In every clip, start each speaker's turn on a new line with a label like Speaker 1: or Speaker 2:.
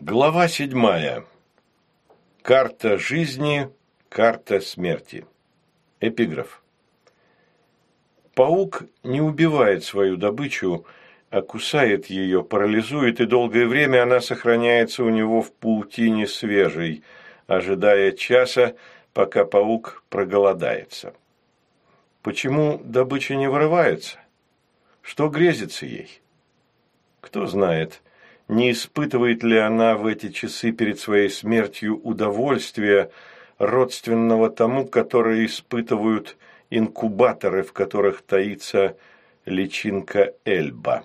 Speaker 1: Глава седьмая. Карта жизни, карта смерти. Эпиграф. Паук не убивает свою добычу, а кусает ее, парализует, и долгое время она сохраняется у него в паутине свежей, ожидая часа, пока паук проголодается. Почему добыча не вырывается? Что грезится ей? Кто знает, не испытывает ли она в эти часы перед своей смертью удовольствия, родственного тому, которое испытывают инкубаторы, в которых таится личинка Эльба.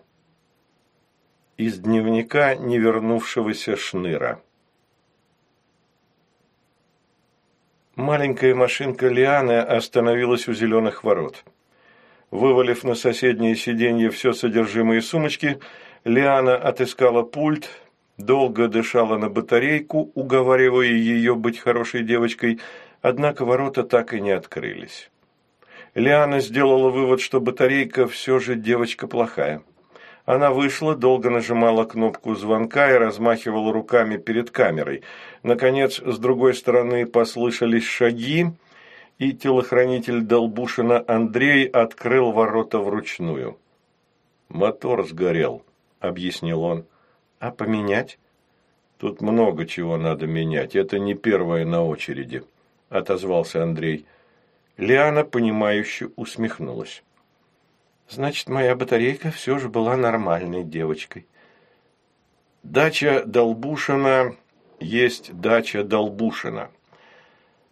Speaker 1: Из дневника невернувшегося Шныра. Маленькая машинка Лианы остановилась у зеленых ворот. Вывалив на соседнее сиденье все содержимое сумочки, Лиана отыскала пульт, долго дышала на батарейку, уговаривая ее быть хорошей девочкой, однако ворота так и не открылись. Лиана сделала вывод, что батарейка все же девочка плохая. Она вышла, долго нажимала кнопку звонка и размахивала руками перед камерой. Наконец, с другой стороны послышались шаги, и телохранитель Долбушина Андрей открыл ворота вручную. Мотор сгорел объяснил он. А поменять? Тут много чего надо менять. Это не первое на очереди, отозвался Андрей. Лиана, понимающе усмехнулась. Значит, моя батарейка все же была нормальной девочкой. Дача Долбушина есть дача Долбушина.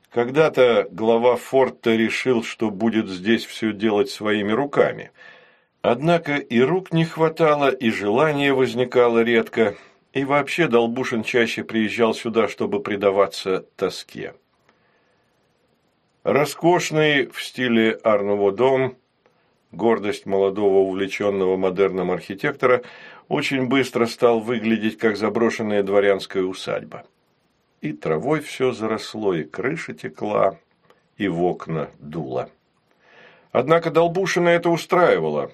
Speaker 1: Когда-то глава форта решил, что будет здесь все делать своими руками – Однако и рук не хватало, и желание возникало редко, и вообще Долбушин чаще приезжал сюда, чтобы предаваться тоске. Роскошный в стиле Арнуво дом, гордость молодого увлеченного модерном архитектора, очень быстро стал выглядеть как заброшенная дворянская усадьба. И травой все заросло, и крыша текла, и в окна дуло. Однако Долбушина это устраивало.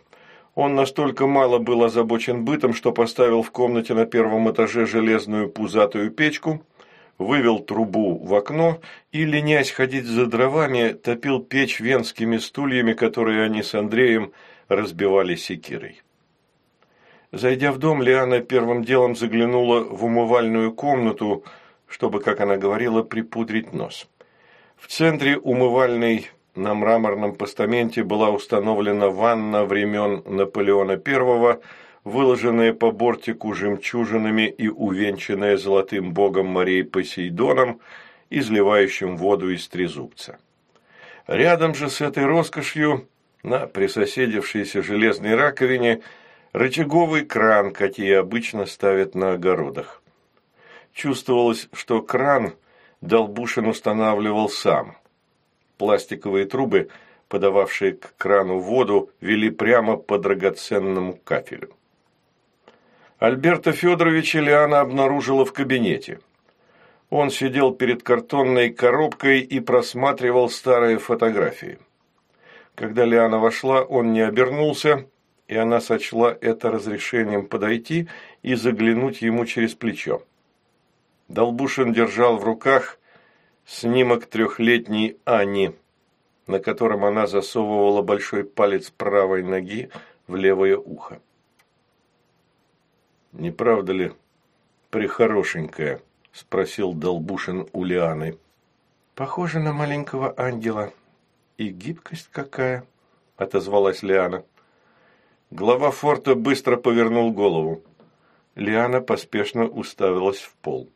Speaker 1: Он настолько мало был озабочен бытом, что поставил в комнате на первом этаже железную пузатую печку, вывел трубу в окно и, ленясь ходить за дровами, топил печь венскими стульями, которые они с Андреем разбивали секирой. Зайдя в дом, Лиана первым делом заглянула в умывальную комнату, чтобы, как она говорила, припудрить нос. В центре умывальной на мраморном постаменте была установлена ванна времен Наполеона I, выложенная по бортику жемчужинами и увенчанная золотым богом морей Посейдоном, изливающим воду из трезубца. Рядом же с этой роскошью, на присоседившейся железной раковине, рычаговый кран, какие обычно ставят на огородах. Чувствовалось, что кран Долбушин устанавливал сам – Пластиковые трубы, подававшие к крану воду, вели прямо по драгоценному кафелю. Альберта Федоровича Лиана обнаружила в кабинете. Он сидел перед картонной коробкой и просматривал старые фотографии. Когда Лиана вошла, он не обернулся, и она сочла это разрешением подойти и заглянуть ему через плечо. Долбушин держал в руках Снимок трехлетней Ани, на котором она засовывала большой палец правой ноги в левое ухо. «Не правда ли прихорошенькая?» – спросил Долбушин у Лианы. «Похоже на маленького ангела. И гибкость какая!» – отозвалась Лиана. Глава форта быстро повернул голову. Лиана поспешно уставилась в пол.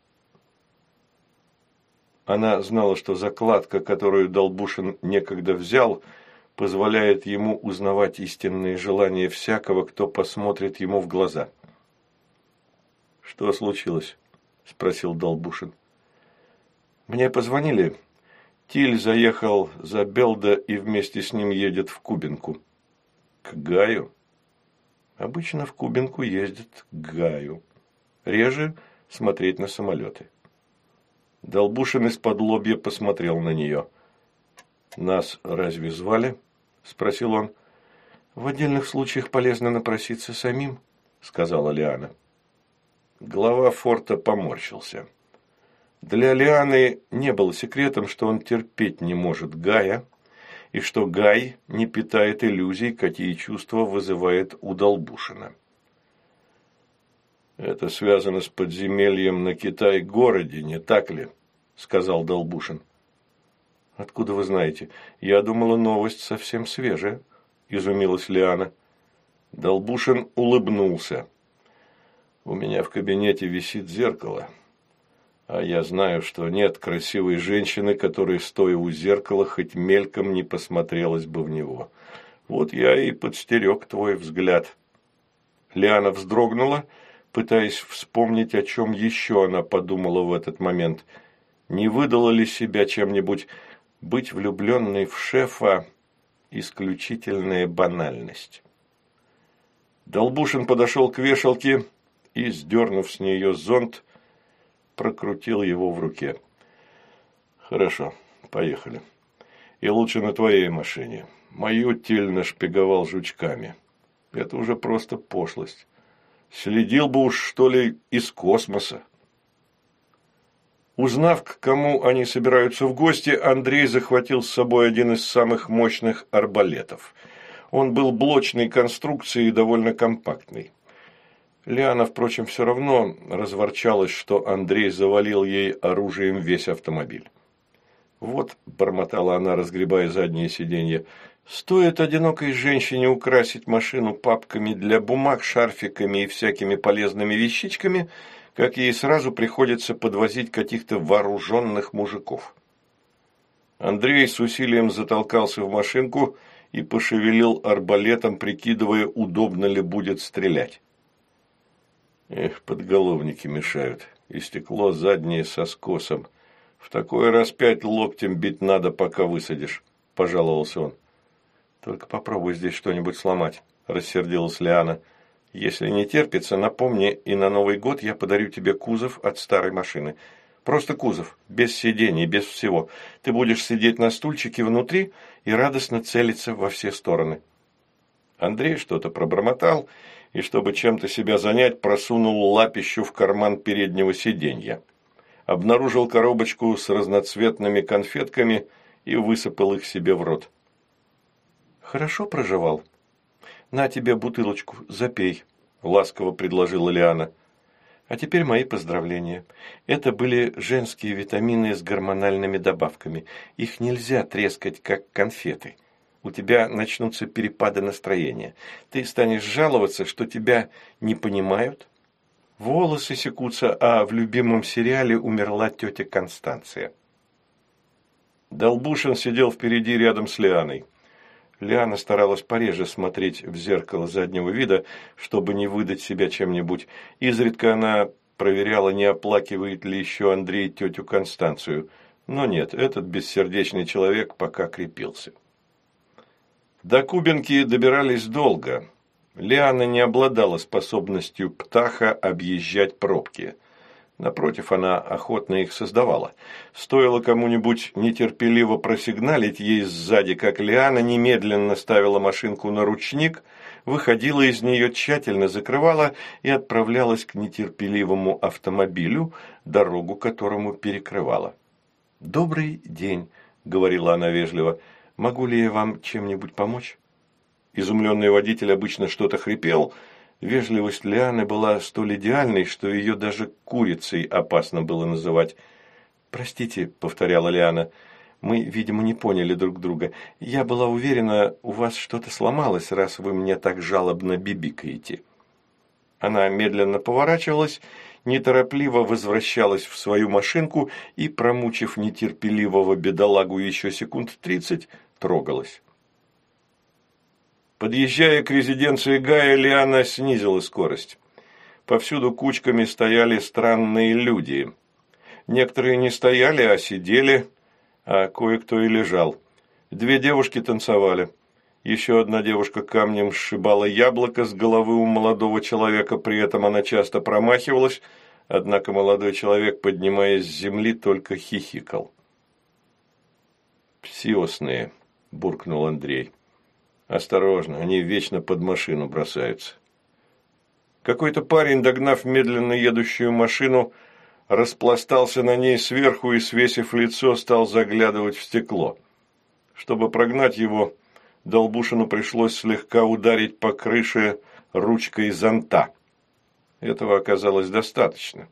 Speaker 1: Она знала, что закладка, которую Долбушин некогда взял, позволяет ему узнавать истинные желания всякого, кто посмотрит ему в глаза. «Что случилось?» – спросил Долбушин. «Мне позвонили. Тиль заехал за Белда и вместе с ним едет в Кубинку». «К Гаю?» «Обычно в Кубинку ездят к Гаю. Реже смотреть на самолеты». Долбушин из-под лобья посмотрел на нее. «Нас разве звали?» – спросил он. «В отдельных случаях полезно напроситься самим», – сказала Лиана. Глава форта поморщился. Для Лианы не было секретом, что он терпеть не может Гая, и что Гай не питает иллюзий, какие чувства вызывает у Долбушина. «Это связано с подземельем на Китай-городе, не так ли?» – сказал Долбушин. «Откуда вы знаете? Я думала, новость совсем свежая», – изумилась Лиана. Долбушин улыбнулся. «У меня в кабинете висит зеркало, а я знаю, что нет красивой женщины, которая, стоя у зеркала, хоть мельком не посмотрелась бы в него. Вот я и подстерег твой взгляд». Лиана вздрогнула, пытаясь вспомнить, о чем еще она подумала в этот момент. Не выдала ли себя чем-нибудь быть влюбленной в шефа – исключительная банальность. Долбушин подошел к вешалке и, сдернув с нее зонт, прокрутил его в руке. «Хорошо, поехали. И лучше на твоей машине. Мою тель нашпиговал жучками. Это уже просто пошлость. Следил бы уж, что ли, из космоса». Узнав, к кому они собираются в гости, Андрей захватил с собой один из самых мощных арбалетов. Он был блочной конструкции и довольно компактный. Лиана, впрочем, все равно разворчалась, что Андрей завалил ей оружием весь автомобиль. «Вот», – бормотала она, разгребая заднее сиденье, – «стоит одинокой женщине украсить машину папками для бумаг, шарфиками и всякими полезными вещичками – как ей сразу приходится подвозить каких-то вооруженных мужиков. Андрей с усилием затолкался в машинку и пошевелил арбалетом, прикидывая, удобно ли будет стрелять. Эх, подголовники мешают, и стекло заднее со скосом. В такой раз пять локтем бить надо, пока высадишь, – пожаловался он. Только попробуй здесь что-нибудь сломать, – рассердилась Лиана. Если не терпится, напомни, и на Новый год я подарю тебе кузов от старой машины. Просто кузов, без сидений, без всего. Ты будешь сидеть на стульчике внутри и радостно целиться во все стороны». Андрей что-то пробормотал и, чтобы чем-то себя занять, просунул лапищу в карман переднего сиденья. Обнаружил коробочку с разноцветными конфетками и высыпал их себе в рот. «Хорошо проживал?» «На тебе бутылочку, запей», – ласково предложила Лиана. «А теперь мои поздравления. Это были женские витамины с гормональными добавками. Их нельзя трескать, как конфеты. У тебя начнутся перепады настроения. Ты станешь жаловаться, что тебя не понимают. Волосы секутся, а в любимом сериале умерла тетя Констанция». Долбушин сидел впереди рядом с Лианой. Лиана старалась пореже смотреть в зеркало заднего вида, чтобы не выдать себя чем-нибудь. Изредка она проверяла, не оплакивает ли еще Андрей тетю Констанцию. Но нет, этот бессердечный человек пока крепился. До Кубинки добирались долго. Лиана не обладала способностью птаха объезжать пробки. Напротив, она охотно их создавала. Стоило кому-нибудь нетерпеливо просигналить ей сзади, как Лиана немедленно ставила машинку на ручник, выходила из нее, тщательно закрывала и отправлялась к нетерпеливому автомобилю, дорогу которому перекрывала. «Добрый день», — говорила она вежливо, — «могу ли я вам чем-нибудь помочь?» Изумленный водитель обычно что-то хрипел, — Вежливость Лианы была столь идеальной, что ее даже курицей опасно было называть. «Простите», — повторяла Лиана, — «мы, видимо, не поняли друг друга. Я была уверена, у вас что-то сломалось, раз вы мне так жалобно бибикаете». Она медленно поворачивалась, неторопливо возвращалась в свою машинку и, промучив нетерпеливого бедолагу еще секунд тридцать, трогалась. Подъезжая к резиденции Гая, Лиана снизила скорость. Повсюду кучками стояли странные люди. Некоторые не стояли, а сидели, а кое-кто и лежал. Две девушки танцевали. Еще одна девушка камнем сшибала яблоко с головы у молодого человека, при этом она часто промахивалась, однако молодой человек, поднимаясь с земли, только хихикал. «Псиосные», – буркнул Андрей. Осторожно, они вечно под машину бросаются. Какой-то парень, догнав медленно едущую машину, распластался на ней сверху и, свесив лицо, стал заглядывать в стекло. Чтобы прогнать его, Долбушину пришлось слегка ударить по крыше ручкой зонта. Этого оказалось достаточно.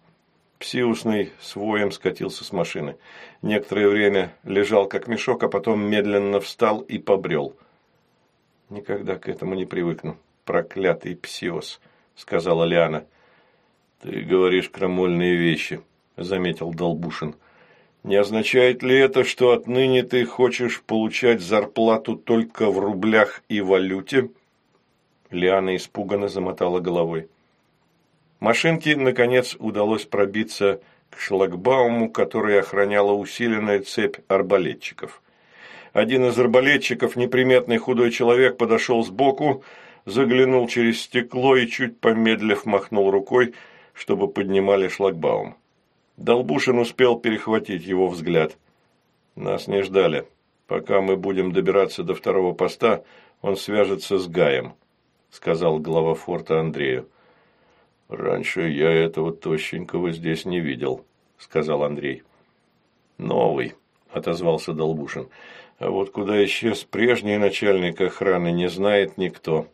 Speaker 1: Псиусный с воем скатился с машины. Некоторое время лежал как мешок, а потом медленно встал и побрел. «Никогда к этому не привыкну. Проклятый псиос», — сказала Лиана. «Ты говоришь крамольные вещи», — заметил Долбушин. «Не означает ли это, что отныне ты хочешь получать зарплату только в рублях и валюте?» Лиана испуганно замотала головой. Машинке, наконец, удалось пробиться к шлагбауму, который охраняла усиленная цепь арбалетчиков. Один из арбалетчиков, неприметный худой человек, подошел сбоку, заглянул через стекло и, чуть помедлив, махнул рукой, чтобы поднимали шлагбаум. Долбушин успел перехватить его взгляд. Нас не ждали. Пока мы будем добираться до второго поста, он свяжется с Гаем, сказал глава форта Андрею. Раньше я этого тощенького здесь не видел, сказал Андрей. Новый, отозвался Долбушин. А вот куда исчез прежний начальник охраны, не знает никто.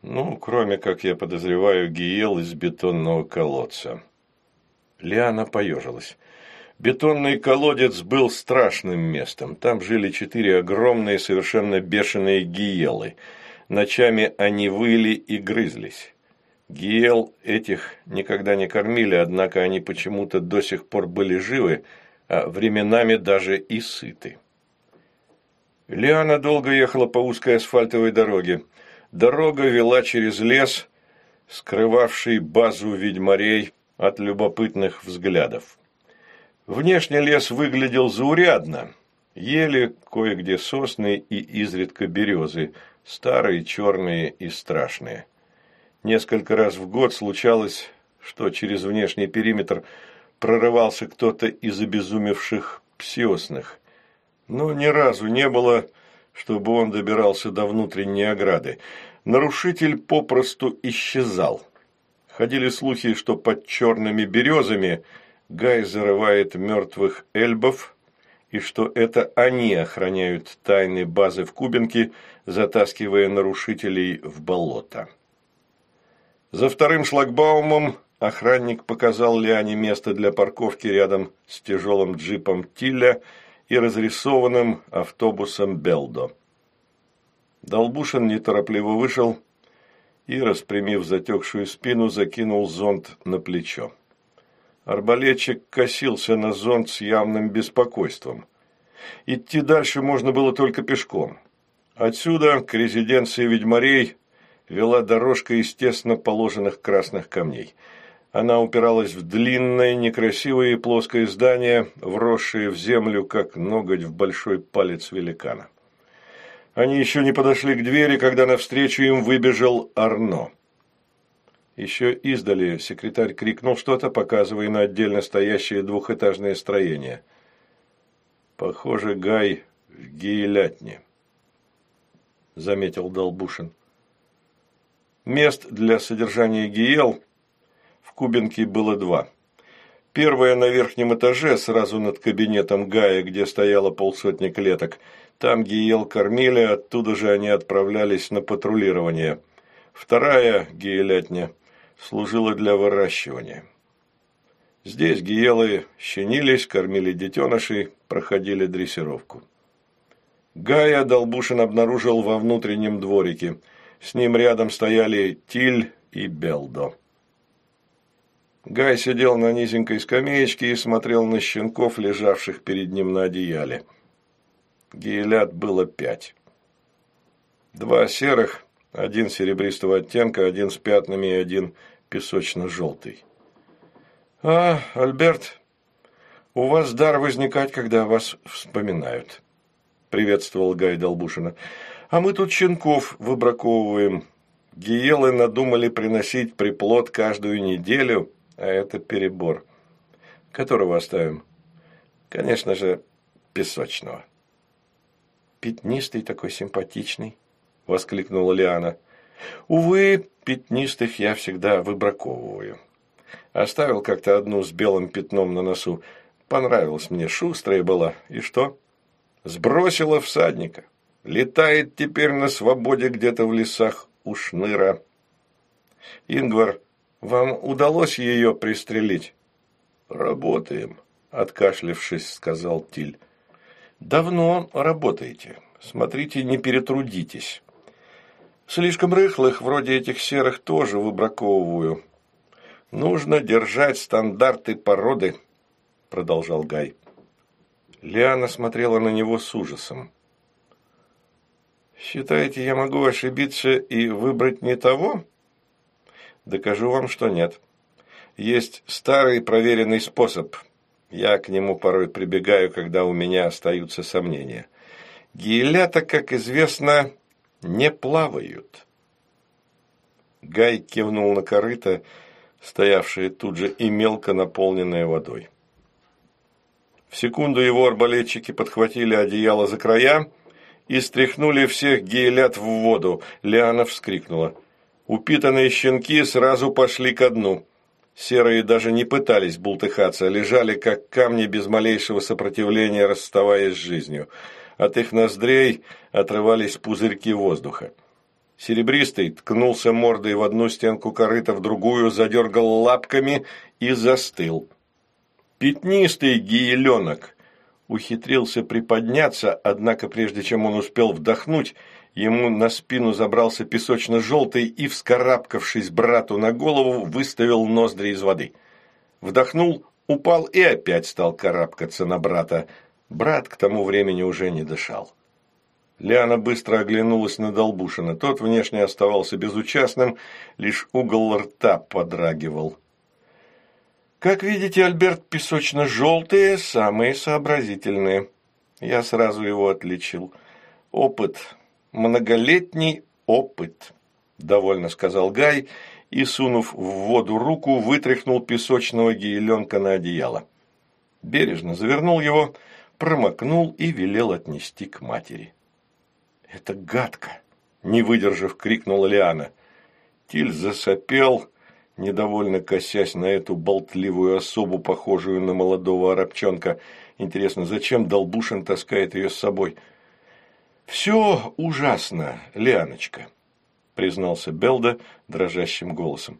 Speaker 1: Ну, кроме, как я подозреваю, Гиел из бетонного колодца. Лиана поежилась. Бетонный колодец был страшным местом. Там жили четыре огромные, совершенно бешеные гиелы. Ночами они выли и грызлись. Гиел этих никогда не кормили, однако они почему-то до сих пор были живы, а временами даже и сыты. Лиана долго ехала по узкой асфальтовой дороге. Дорога вела через лес, скрывавший базу ведьмарей, от любопытных взглядов. Внешне лес выглядел заурядно. Ели кое-где сосны и изредка березы, старые, черные и страшные. Несколько раз в год случалось, что через внешний периметр прорывался кто-то из обезумевших псиосных. Но ни разу не было, чтобы он добирался до внутренней ограды. Нарушитель попросту исчезал. Ходили слухи, что под черными березами Гай зарывает мертвых эльбов, и что это они охраняют тайны базы в Кубинке, затаскивая нарушителей в болото. За вторым шлагбаумом охранник показал Лиане место для парковки рядом с тяжелым джипом Тилля и разрисованным автобусом Белдо. Долбушин неторопливо вышел, и, распрямив затекшую спину, закинул зонт на плечо. Арбалетчик косился на зонт с явным беспокойством. Идти дальше можно было только пешком. Отсюда к резиденции ведьмарей вела дорожка из тесно положенных красных камней. Она упиралась в длинное, некрасивое и плоское здание, вросшее в землю, как ноготь в большой палец великана. Они еще не подошли к двери, когда навстречу им выбежал Арно. Еще издали секретарь крикнул что-то, показывая на отдельно стоящее двухэтажное строение. «Похоже, Гай в Гейлятне», — заметил Долбушин. Мест для содержания Гиел в Кубинке было два. Первое на верхнем этаже, сразу над кабинетом Гая, где стояло полсотни клеток – там гиел кормили, оттуда же они отправлялись на патрулирование. Вторая гиелятня служила для выращивания. Здесь гиелы щенились, кормили детенышей, проходили дрессировку. Гая Долбушин обнаружил во внутреннем дворике. С ним рядом стояли Тиль и Белдо. Гай сидел на низенькой скамеечке и смотрел на щенков, лежавших перед ним на одеяле. Гиелят было пять. Два серых, один серебристого оттенка, один с пятнами и один песочно-желтый. «А, Альберт, у вас дар возникать, когда вас вспоминают», – приветствовал Гай Долбушина. «А мы тут щенков выбраковываем. Гиелы надумали приносить приплод каждую неделю, а это перебор. Которого оставим? Конечно же, песочного» пятнистый такой симпатичный», – воскликнула Лиана. Увы, пятнистых я всегда выбраковываю. Оставил как-то одну с белым пятном на носу. Понравилась мне, шустрая была. И что? Сбросила всадника. Летает теперь на свободе где-то в лесах у шныра. Ингвар, вам удалось ее пристрелить? Работаем, откашлившись, сказал Тиль. Давно работаете. Смотрите, не перетрудитесь. Слишком рыхлых, вроде этих серых, тоже выбраковываю. Нужно держать стандарты породы, продолжал Гай. Лиана смотрела на него с ужасом. «Считаете, я могу ошибиться и выбрать не того?» «Докажу вам, что нет. Есть старый проверенный способ. Я к нему порой прибегаю, когда у меня остаются сомнения. Гиелята, как известно, не плавают». Гай кивнул на корыто, стоявшее тут же и мелко наполненное водой. В секунду его арбалетчики подхватили одеяло за края, и стряхнули всех гейлят в воду. Лиана вскрикнула. Упитанные щенки сразу пошли ко дну. Серые даже не пытались бултыхаться, лежали как камни без малейшего сопротивления, расставаясь с жизнью. От их ноздрей отрывались пузырьки воздуха. Серебристый ткнулся мордой в одну стенку корыта, в другую, задергал лапками и застыл. Пятнистый гиеленок ухитрился приподняться, однако прежде чем он успел вдохнуть, ему на спину забрался песочно-желтый и, вскарабкавшись брату на голову, выставил ноздри из воды. Вдохнул, упал и опять стал карабкаться на брата. Брат к тому времени уже не дышал. Лиана быстро оглянулась на Долбушина. Тот внешне оставался безучастным, лишь угол рта подрагивал. Как видите, Альберт песочно-желтые, самые сообразительные. Я сразу его отличил. Опыт, многолетний опыт, довольно сказал Гай и, сунув в воду руку, вытряхнул песочного гиеленка на одеяло. Бережно завернул его, промокнул и велел отнести к матери. «Это гадко!» – не выдержав, крикнула Лиана. Тиль засопел, недовольно косясь на эту болтливую особу, похожую на молодого арабчонка. Интересно, зачем Долбушин таскает ее с собой? «Все ужасно, Лианочка», – признался Белда дрожащим голосом.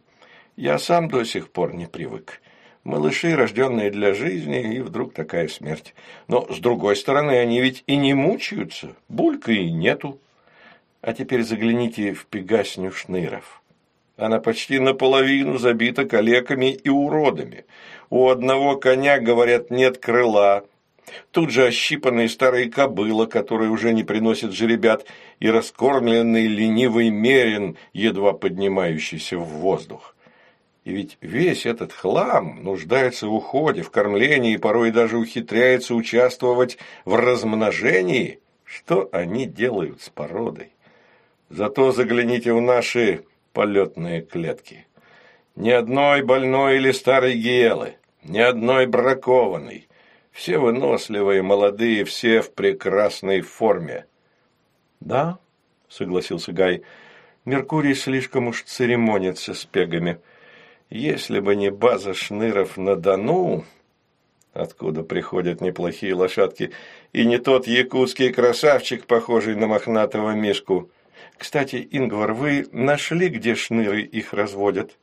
Speaker 1: «Я сам до сих пор не привык. Малыши, рожденные для жизни, и вдруг такая смерть. Но, с другой стороны, они ведь и не мучаются, булька и нету. А теперь загляните в пегасню шныров». Она почти наполовину забита калеками и уродами. У одного коня, говорят, нет крыла. Тут же ощипанные старые кобыла, которые уже не приносят жеребят, и раскормленный ленивый мерин, едва поднимающийся в воздух. И ведь весь этот хлам нуждается в уходе, в кормлении и порой даже ухитряется участвовать в размножении. Что они делают с породой? Зато загляните в наши полетные клетки. Ни одной больной или старой гиелы, ни одной бракованной. Все выносливые, молодые, все в прекрасной форме. Да, согласился Гай, Меркурий слишком уж церемонится с пегами. Если бы не база шныров на Дону, откуда приходят неплохие лошадки, и не тот якутский красавчик, похожий на мохнатого мишку – кстати, Ингвар, вы нашли, где шныры их разводят?»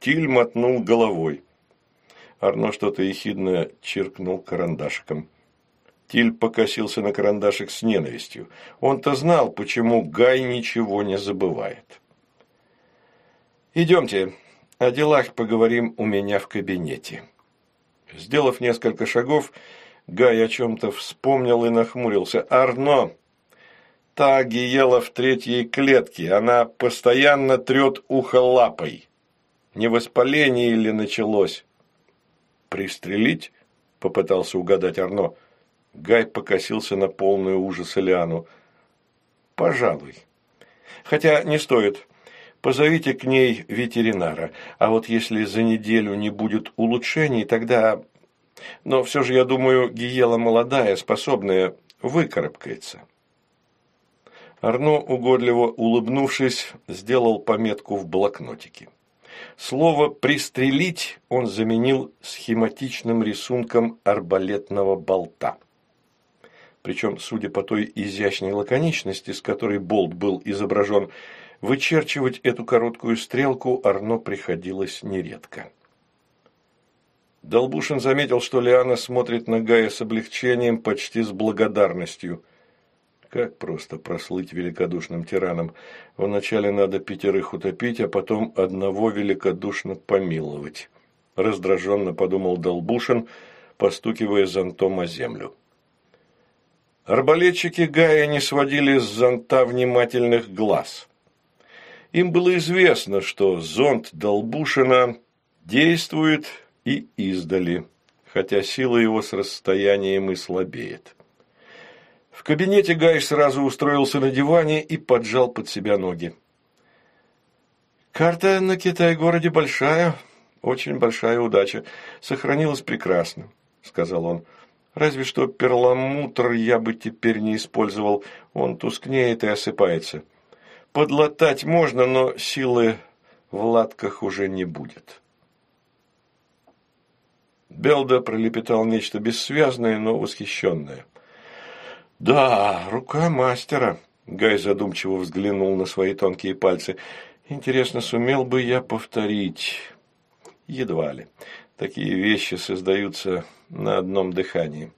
Speaker 1: Тиль мотнул головой. Арно что-то ехидно чиркнул карандашиком. Тиль покосился на карандашик с ненавистью. Он-то знал, почему Гай ничего не забывает. «Идемте, о делах поговорим у меня в кабинете». Сделав несколько шагов, Гай о чем-то вспомнил и нахмурился. «Арно, Та гиела в третьей клетке, она постоянно трет ухо лапой. Не воспаление ли началось? Пристрелить? Попытался угадать Арно. Гай покосился на полную ужаса Лиану. Пожалуй. Хотя не стоит. Позовите к ней ветеринара. А вот если за неделю не будет улучшений, тогда... Но все же, я думаю, Гиела молодая, способная, выкарабкается. Арно, угодливо улыбнувшись, сделал пометку в блокнотике. Слово «пристрелить» он заменил схематичным рисунком арбалетного болта. Причем, судя по той изящной лаконичности, с которой болт был изображен, вычерчивать эту короткую стрелку Арно приходилось нередко. Долбушин заметил, что Лиана смотрит на Гая с облегчением, почти с благодарностью. Как просто прослыть великодушным тираном. Вначале надо пятерых утопить, а потом одного великодушно помиловать. Раздраженно подумал Долбушин, постукивая зонтом о землю. Арбалетчики Гая не сводили с зонта внимательных глаз. Им было известно, что зонт Долбушина действует и издали, хотя сила его с расстоянием и слабеет. В кабинете Гай сразу устроился на диване и поджал под себя ноги. «Карта на Китай-городе большая, очень большая удача. Сохранилась прекрасно», — сказал он. «Разве что перламутр я бы теперь не использовал. Он тускнеет и осыпается. Подлатать можно, но силы в латках уже не будет». Белда пролепетал нечто бессвязное, но восхищенное. «Да, рука мастера», – Гай задумчиво взглянул на свои тонкие пальцы. «Интересно, сумел бы я повторить?» «Едва ли. Такие вещи создаются на одном дыхании».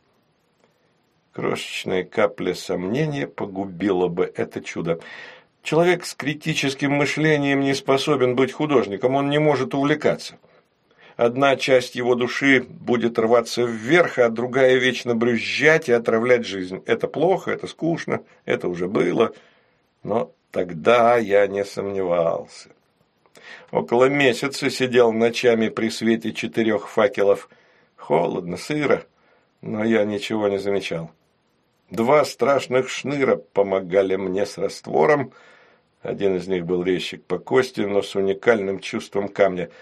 Speaker 1: Крошечная капля сомнения погубила бы это чудо. Человек с критическим мышлением не способен быть художником, он не может увлекаться. Одна часть его души будет рваться вверх, а другая вечно брюзжать и отравлять жизнь. Это плохо, это скучно, это уже было. Но тогда я не сомневался. Около месяца сидел ночами при свете четырех факелов. Холодно, сыро, но я ничего не замечал. Два страшных шныра помогали мне с раствором. Один из них был резчик по кости, но с уникальным чувством камня –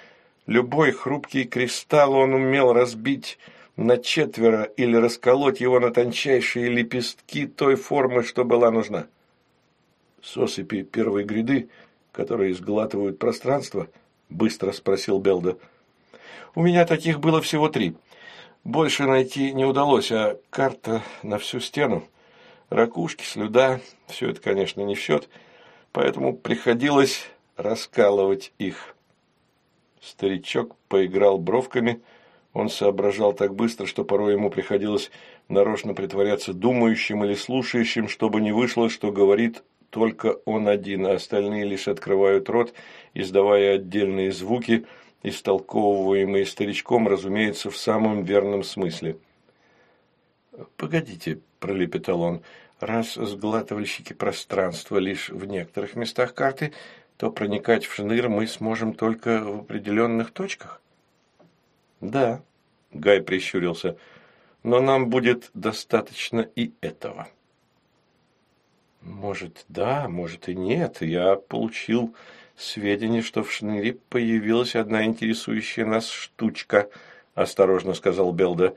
Speaker 1: Любой хрупкий кристалл он умел разбить на четверо или расколоть его на тончайшие лепестки той формы, что была нужна. «Сосыпи первой гряды, которые сглатывают пространство?» – быстро спросил Белда. «У меня таких было всего три. Больше найти не удалось, а карта на всю стену. Ракушки, слюда – все это, конечно, не в счет, поэтому приходилось раскалывать их». Старичок поиграл бровками. Он соображал так быстро, что порой ему приходилось нарочно притворяться думающим или слушающим, чтобы не вышло, что говорит только он один, а остальные лишь открывают рот, издавая отдельные звуки, истолковываемые старичком, разумеется, в самом верном смысле. «Погодите», – пролепетал он, – «раз сглатывальщики пространства лишь в некоторых местах карты, то проникать в шныр мы сможем только в определенных точках? Да, Гай прищурился, но нам будет достаточно и этого. Может, да, может и нет. Я получил сведения, что в шныре появилась одна интересующая нас штучка, осторожно сказал Белда.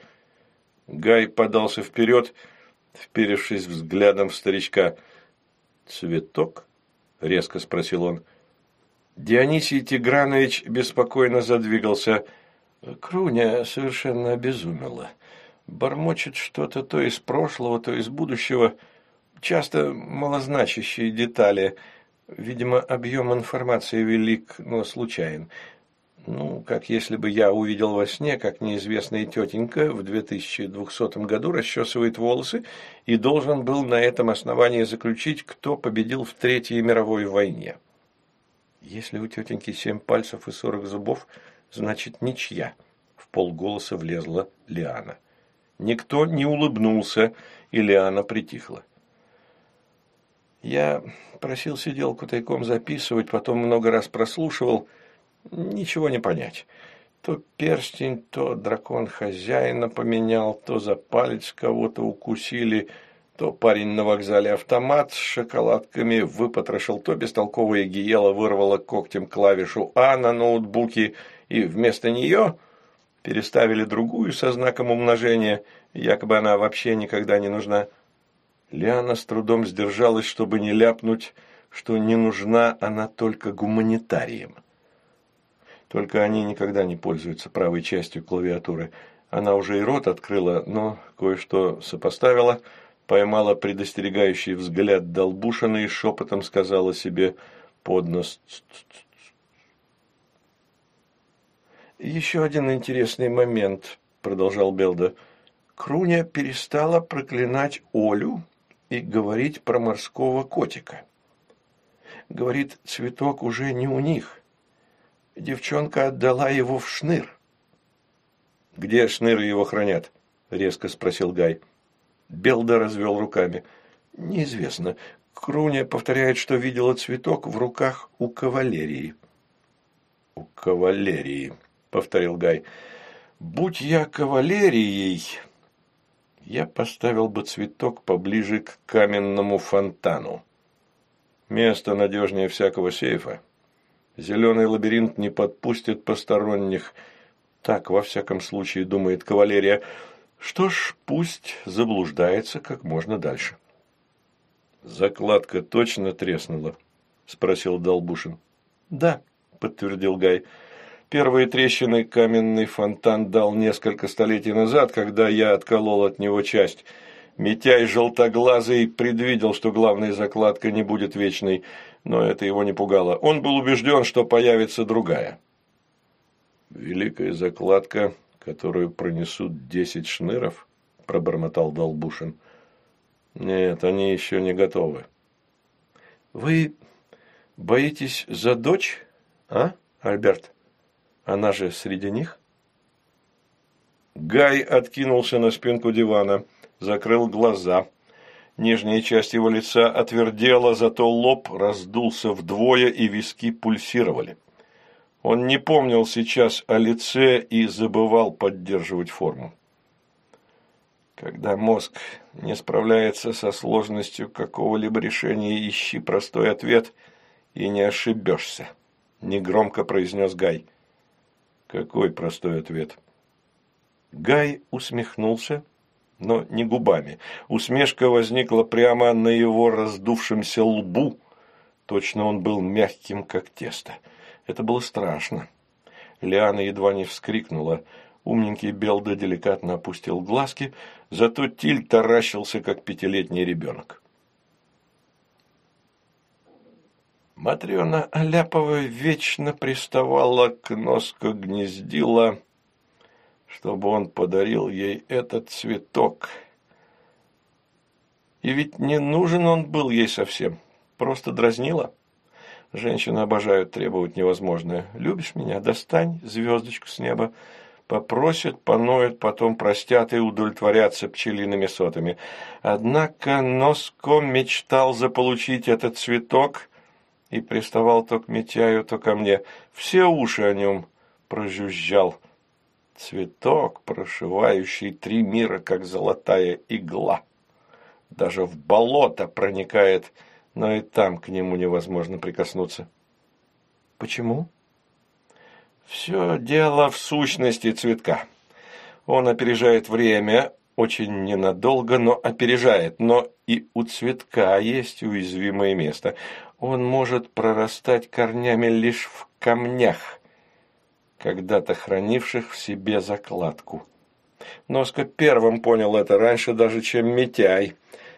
Speaker 1: Гай подался вперед, вперевшись взглядом в старичка. «Цветок?» – резко спросил он. Дионисий Тигранович беспокойно задвигался. Круня совершенно обезумела. Бормочет что-то то из прошлого, то из будущего. Часто малозначащие детали. Видимо, объем информации велик, но случайен. Ну, как если бы я увидел во сне, как неизвестная тетенька в 2200 году расчесывает волосы и должен был на этом основании заключить, кто победил в Третьей мировой войне. Если у тетеньки семь пальцев и сорок зубов, значит ничья. В полголоса влезла Лиана. Никто не улыбнулся, и Лиана притихла. Я просил сиделку тайком записывать, потом много раз прослушивал. Ничего не понять. То перстень, то дракон хозяина поменял, то за палец кого-то укусили – то парень на вокзале автомат с шоколадками выпотрошил, то бестолковая гиела вырвала когтем клавишу А на ноутбуке, и вместо нее переставили другую со знаком умножения, якобы она вообще никогда не нужна. Лиана с трудом сдержалась, чтобы не ляпнуть, что не нужна она только гуманитариям. Только они никогда не пользуются правой частью клавиатуры. Она уже и рот открыла, но кое-что сопоставила, поймала предостерегающий взгляд Долбушина и шепотом сказала себе под нос «Еще один интересный момент», – продолжал Белда. «Круня перестала проклинать Олю и говорить про морского котика. Говорит, цветок уже не у них. Девчонка отдала его в шныр. «Где шныры его хранят?» – резко спросил Гай. Белда развел руками. «Неизвестно. Круня повторяет, что видела цветок в руках у кавалерии». «У кавалерии», – повторил Гай. «Будь я кавалерией, я поставил бы цветок поближе к каменному фонтану. Место надежнее всякого сейфа. Зеленый лабиринт не подпустит посторонних. Так, во всяком случае, думает кавалерия. Что ж, пусть заблуждается как можно дальше. «Закладка точно треснула?» – спросил Долбушин. «Да», – подтвердил Гай. «Первые трещины каменный фонтан дал несколько столетий назад, когда я отколол от него часть». Митяй желтоглазый предвидел, что главная закладка не будет вечной, но это его не пугало. Он был убежден, что появится другая. «Великая закладка, которую пронесут десять шныров?» – пробормотал Долбушин. «Нет, они еще не готовы». «Вы боитесь за дочь, а, Альберт? Она же среди них?» Гай откинулся на спинку дивана – закрыл глаза. Нижняя часть его лица отвердела, зато лоб раздулся вдвое, и виски пульсировали. Он не помнил сейчас о лице и забывал поддерживать форму. Когда мозг не справляется со сложностью какого-либо решения, ищи простой ответ и не ошибешься, – негромко произнес Гай. Какой простой ответ? Гай усмехнулся но не губами. Усмешка возникла прямо на его раздувшемся лбу. Точно он был мягким, как тесто. Это было страшно. Лиана едва не вскрикнула. Умненький Белда деликатно опустил глазки, зато Тиль таращился, как пятилетний ребенок. Матрена Аляпова вечно приставала к носку гнездила чтобы он подарил ей этот цветок. И ведь не нужен он был ей совсем, просто дразнила. Женщины обожают требовать невозможное. Любишь меня? Достань звездочку с неба. Попросят, поноют, потом простят и удовлетворятся пчелиными сотами. Однако Носко мечтал заполучить этот цветок и приставал то к Митяю, то ко мне. Все уши о нем прожужжал. Цветок, прошивающий три мира, как золотая игла. Даже в болото проникает, но и там к нему невозможно прикоснуться. Почему? Все дело в сущности цветка. Он опережает время, очень ненадолго, но опережает. Но и у цветка есть уязвимое место. Он может прорастать корнями лишь в камнях когда-то хранивших в себе закладку. Носко первым понял это раньше даже, чем Митяй,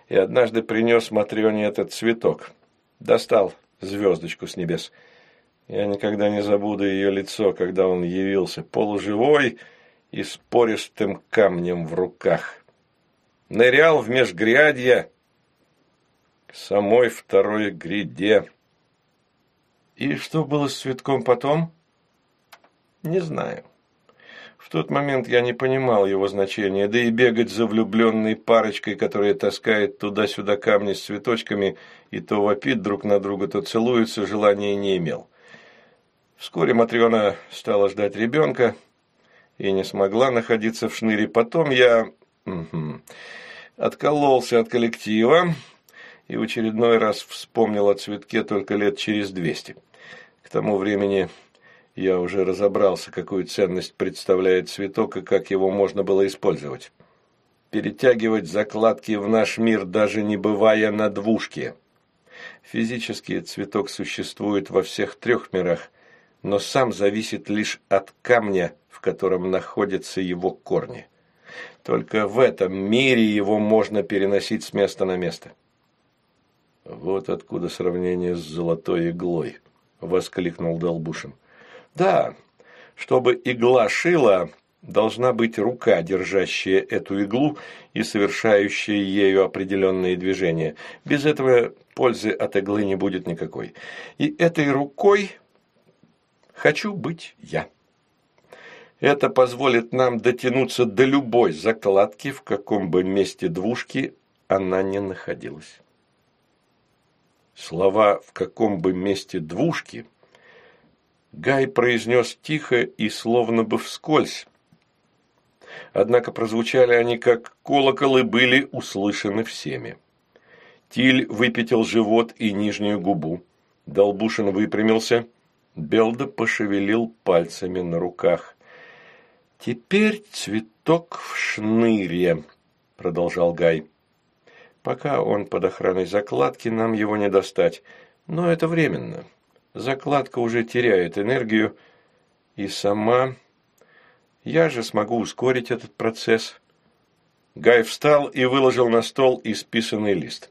Speaker 1: и однажды принес Матрёне этот цветок. Достал звездочку с небес. Я никогда не забуду ее лицо, когда он явился, полуживой и с пористым камнем в руках. Нырял в межгрядье к самой второй гряде. И что было с цветком потом? Не знаю. В тот момент я не понимал его значения, да и бегать за влюбленной парочкой, которая таскает туда-сюда камни с цветочками и то вопит друг на друга, то целуется, желания не имел. Вскоре Матрена стала ждать ребенка и не смогла находиться в шныре. Потом я откололся от коллектива и в очередной раз вспомнил о цветке только лет через двести. К тому времени я уже разобрался, какую ценность представляет цветок и как его можно было использовать. перетягивать закладки в наш мир, даже не бывая на двушке. Физически цветок существует во всех трех мирах, но сам зависит лишь от камня, в котором находятся его корни. Только в этом мире его можно переносить с места на место. Вот откуда сравнение с золотой иглой, воскликнул Долбушин. Да, чтобы игла шила, должна быть рука, держащая эту иглу и совершающая ею определенные движения. Без этого пользы от иглы не будет никакой. И этой рукой хочу быть я. Это позволит нам дотянуться до любой закладки, в каком бы месте двушки она ни находилась. Слова «в каком бы месте двушки» Гай произнес тихо и словно бы вскользь. Однако прозвучали они как колокол и были услышаны всеми. Тиль выпятил живот и нижнюю губу. Долбушин выпрямился. Белда пошевелил пальцами на руках. «Теперь цветок в шныре», — продолжал Гай. «Пока он под охраной закладки, нам его не достать. Но это временно. Закладка уже теряет энергию, и сама... Я же смогу ускорить этот процесс». Гай встал и выложил на стол исписанный лист.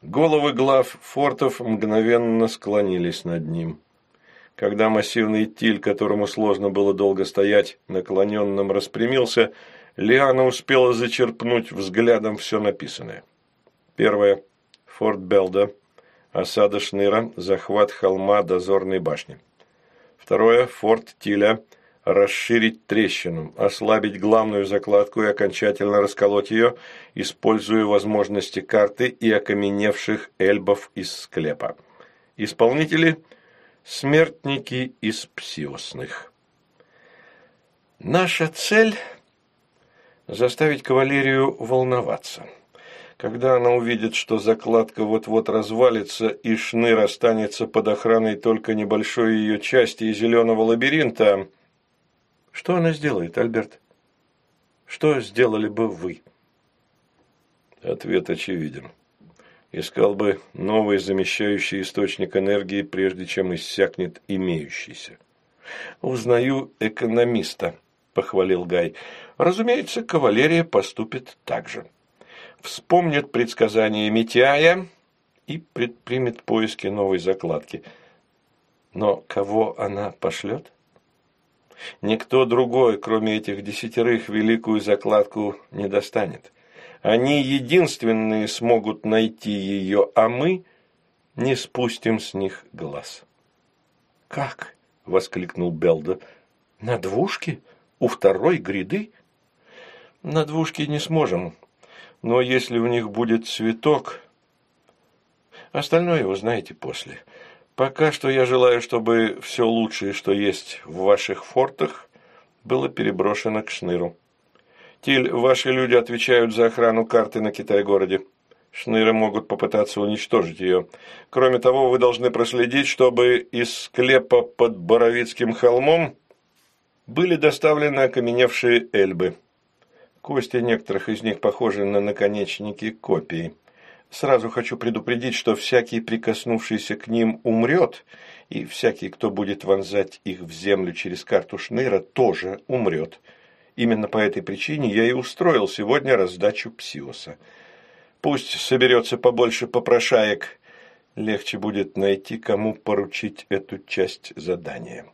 Speaker 1: Головы глав фортов мгновенно склонились над ним. Когда массивный тиль, которому сложно было долго стоять, наклоненным распрямился, Лиана успела зачерпнуть взглядом все написанное. Первое. Форт Белда. Осада Шныра. Захват холма дозорной башни. Второе. Форт Тиля. Расширить трещину, ослабить главную закладку и окончательно расколоть ее, используя возможности карты и окаменевших эльбов из склепа. Исполнители – Смертники из псиосных. Наша цель – заставить кавалерию волноваться. Когда она увидит, что закладка вот-вот развалится и шныр останется под охраной только небольшой ее части и зеленого лабиринта, что она сделает, Альберт? Что сделали бы вы? Ответ очевиден искал бы новый замещающий источник энергии, прежде чем иссякнет имеющийся. «Узнаю экономиста», – похвалил Гай. «Разумеется, кавалерия поступит так же. Вспомнит предсказание Митяя и предпримет поиски новой закладки. Но кого она пошлет?» Никто другой, кроме этих десятерых, великую закладку не достанет. Они единственные смогут найти ее, а мы не спустим с них глаз. «Как?» — воскликнул Белда. «На двушке? У второй гряды?» «На двушке не сможем, но если у них будет цветок...» Остальное узнаете после. Пока что я желаю, чтобы все лучшее, что есть в ваших фортах, было переброшено к Шныру. Тиль, ваши люди отвечают за охрану карты на Китай-городе. Шныры могут попытаться уничтожить ее. Кроме того, вы должны проследить, чтобы из склепа под Боровицким холмом были доставлены окаменевшие эльбы. Кости некоторых из них похожи на наконечники копий. Сразу хочу предупредить, что всякий, прикоснувшийся к ним, умрет, и всякий, кто будет вонзать их в землю через карту Шныра, тоже умрет. Именно по этой причине я и устроил сегодня раздачу псиоса. Пусть соберется побольше попрошаек, легче будет найти, кому поручить эту часть задания.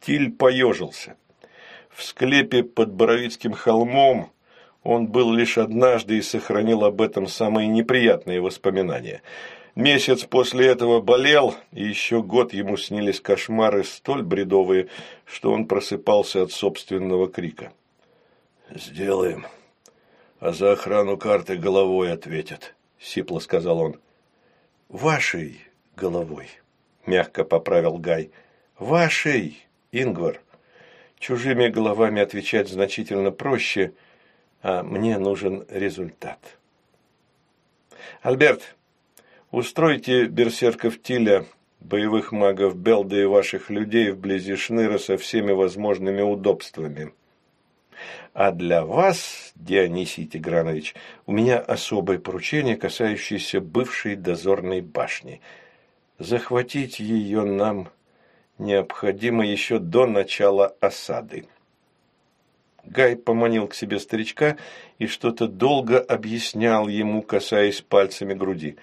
Speaker 1: Тиль поежился. В склепе под Боровицким холмом он был лишь однажды и сохранил об этом самые неприятные воспоминания – Месяц после этого болел, и еще год ему снились кошмары столь бредовые, что он просыпался от собственного крика. «Сделаем. А за охрану карты головой ответят», — сипло сказал он. «Вашей головой», — мягко поправил Гай. «Вашей, Ингвар. Чужими головами отвечать значительно проще, а мне нужен результат». «Альберт, Устройте берсерков Тиля, боевых магов Белда и ваших людей вблизи Шныра со всеми возможными удобствами. А для вас, Дионисий Тигранович, у меня особое поручение, касающееся бывшей дозорной башни. Захватить ее нам необходимо еще до начала осады. Гай поманил к себе старичка и что-то долго объяснял ему, касаясь пальцами груди.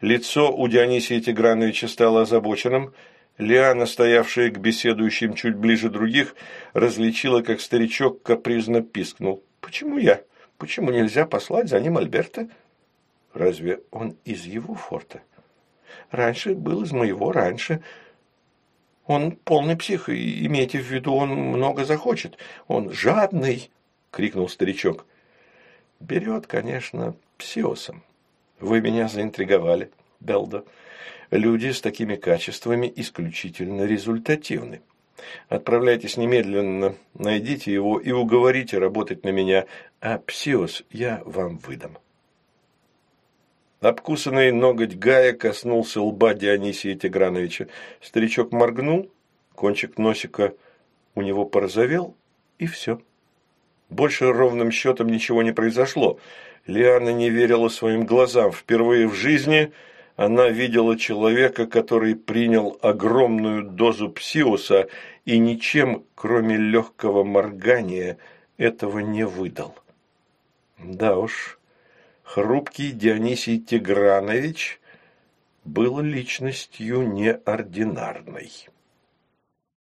Speaker 1: Лицо у Дионисия Тиграновича стало озабоченным. Лиана, стоявшая к беседующим чуть ближе других, различила, как старичок капризно пискнул. «Почему я? Почему нельзя послать за ним Альберта? Разве он из его форта? Раньше был из моего, раньше. Он полный псих, и имейте в виду, он много захочет. Он жадный, — крикнул старичок. Берет, конечно, псиосом. Вы меня заинтриговали, Белда. Люди с такими качествами исключительно результативны. Отправляйтесь немедленно, найдите его и уговорите работать на меня, а псиос я вам выдам. Обкусанный ноготь Гая коснулся лба Дионисия Тиграновича. Старичок моргнул, кончик носика у него порозовел, и все. Больше ровным счетом ничего не произошло. Лиана не верила своим глазам. Впервые в жизни она видела человека, который принял огромную дозу псиуса и ничем, кроме легкого моргания, этого не выдал. Да уж, хрупкий Дионисий Тигранович был личностью неординарной.